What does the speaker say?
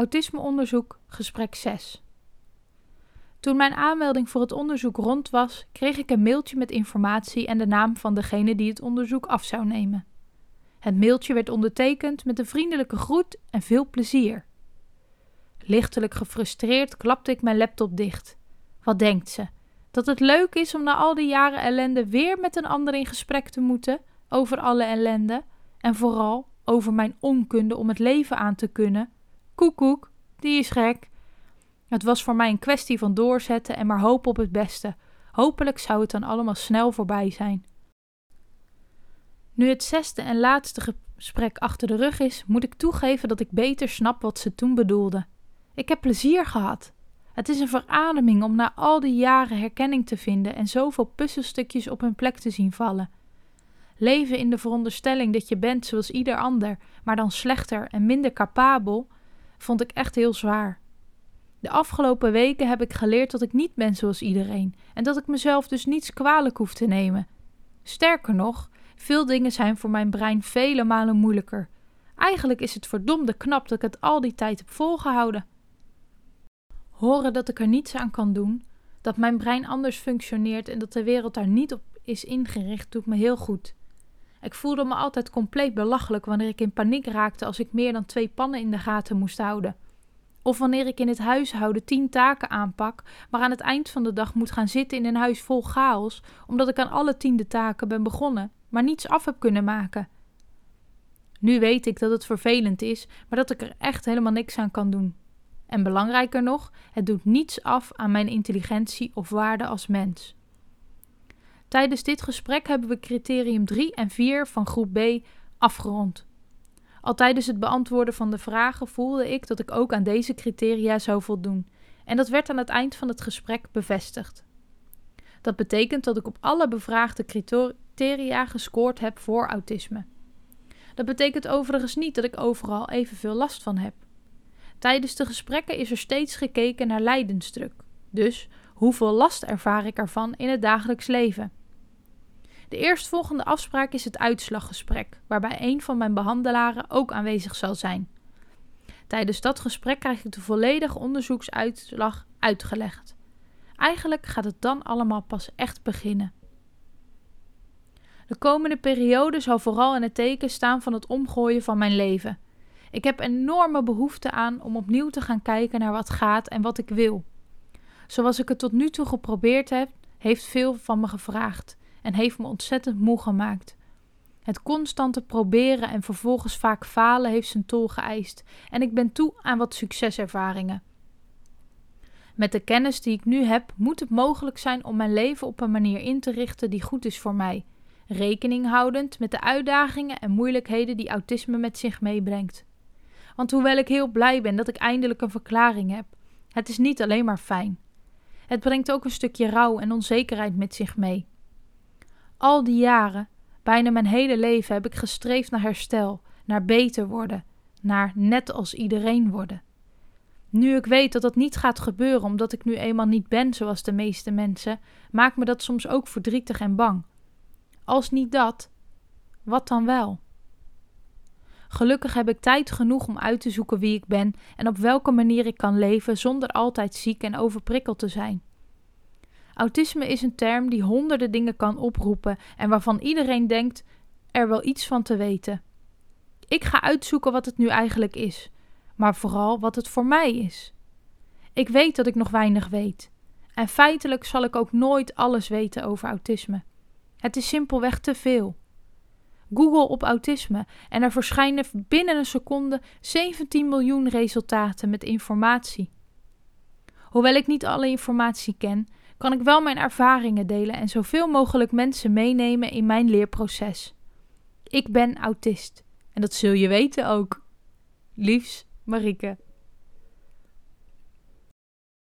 Autismeonderzoek, gesprek 6. Toen mijn aanmelding voor het onderzoek rond was, kreeg ik een mailtje met informatie en de naam van degene die het onderzoek af zou nemen. Het mailtje werd ondertekend met een vriendelijke groet en veel plezier. Lichtelijk gefrustreerd klapte ik mijn laptop dicht. Wat denkt ze? Dat het leuk is om na al die jaren ellende weer met een ander in gesprek te moeten over alle ellende en vooral over mijn onkunde om het leven aan te kunnen? Koekoek, die is gek. Het was voor mij een kwestie van doorzetten en maar hopen op het beste. Hopelijk zou het dan allemaal snel voorbij zijn. Nu het zesde en laatste gesprek achter de rug is, moet ik toegeven dat ik beter snap wat ze toen bedoelde. Ik heb plezier gehad. Het is een verademing om na al die jaren herkenning te vinden en zoveel puzzelstukjes op hun plek te zien vallen. Leven in de veronderstelling dat je bent zoals ieder ander, maar dan slechter en minder capabel, vond ik echt heel zwaar. De afgelopen weken heb ik geleerd dat ik niet ben zoals iedereen en dat ik mezelf dus niets kwalijk hoef te nemen. Sterker nog, veel dingen zijn voor mijn brein vele malen moeilijker. Eigenlijk is het verdomde knap dat ik het al die tijd heb volgehouden. Horen dat ik er niets aan kan doen, dat mijn brein anders functioneert en dat de wereld daar niet op is ingericht, doet me heel goed. Ik voelde me altijd compleet belachelijk wanneer ik in paniek raakte als ik meer dan twee pannen in de gaten moest houden. Of wanneer ik in het huishouden tien taken aanpak, maar aan het eind van de dag moet gaan zitten in een huis vol chaos, omdat ik aan alle tiende taken ben begonnen, maar niets af heb kunnen maken. Nu weet ik dat het vervelend is, maar dat ik er echt helemaal niks aan kan doen. En belangrijker nog, het doet niets af aan mijn intelligentie of waarde als mens. Tijdens dit gesprek hebben we criterium 3 en 4 van groep B afgerond. Al tijdens het beantwoorden van de vragen voelde ik dat ik ook aan deze criteria zou voldoen, en dat werd aan het eind van het gesprek bevestigd. Dat betekent dat ik op alle bevraagde criteria gescoord heb voor autisme. Dat betekent overigens niet dat ik overal evenveel last van heb. Tijdens de gesprekken is er steeds gekeken naar lijdensdruk. Dus hoeveel last ervaar ik ervan in het dagelijks leven? De eerstvolgende afspraak is het uitslaggesprek, waarbij een van mijn behandelaren ook aanwezig zal zijn. Tijdens dat gesprek krijg ik de volledige onderzoeksuitslag uitgelegd. Eigenlijk gaat het dan allemaal pas echt beginnen. De komende periode zal vooral in het teken staan van het omgooien van mijn leven. Ik heb enorme behoefte aan om opnieuw te gaan kijken naar wat gaat en wat ik wil. Zoals ik het tot nu toe geprobeerd heb, heeft veel van me gevraagd en heeft me ontzettend moe gemaakt. Het constante proberen en vervolgens vaak falen heeft zijn tol geëist en ik ben toe aan wat succeservaringen. Met de kennis die ik nu heb, moet het mogelijk zijn om mijn leven op een manier in te richten die goed is voor mij, rekening houdend met de uitdagingen en moeilijkheden die autisme met zich meebrengt. Want hoewel ik heel blij ben dat ik eindelijk een verklaring heb, het is niet alleen maar fijn. Het brengt ook een stukje rouw en onzekerheid met zich mee. Al die jaren, bijna mijn hele leven, heb ik gestreefd naar herstel, naar beter worden, naar net als iedereen worden. Nu ik weet dat dat niet gaat gebeuren omdat ik nu eenmaal niet ben zoals de meeste mensen, maakt me dat soms ook verdrietig en bang. Als niet dat, wat dan wel? Gelukkig heb ik tijd genoeg om uit te zoeken wie ik ben en op welke manier ik kan leven zonder altijd ziek en overprikkeld te zijn. Autisme is een term die honderden dingen kan oproepen en waarvan iedereen denkt er wel iets van te weten. Ik ga uitzoeken wat het nu eigenlijk is, maar vooral wat het voor mij is. Ik weet dat ik nog weinig weet. En feitelijk zal ik ook nooit alles weten over autisme. Het is simpelweg te veel. Google op autisme en er verschijnen binnen een seconde 17 miljoen resultaten met informatie. Hoewel ik niet alle informatie ken, kan ik wel mijn ervaringen delen en zoveel mogelijk mensen meenemen in mijn leerproces. Ik ben autist en dat zul je weten ook. Liefs, Marieke.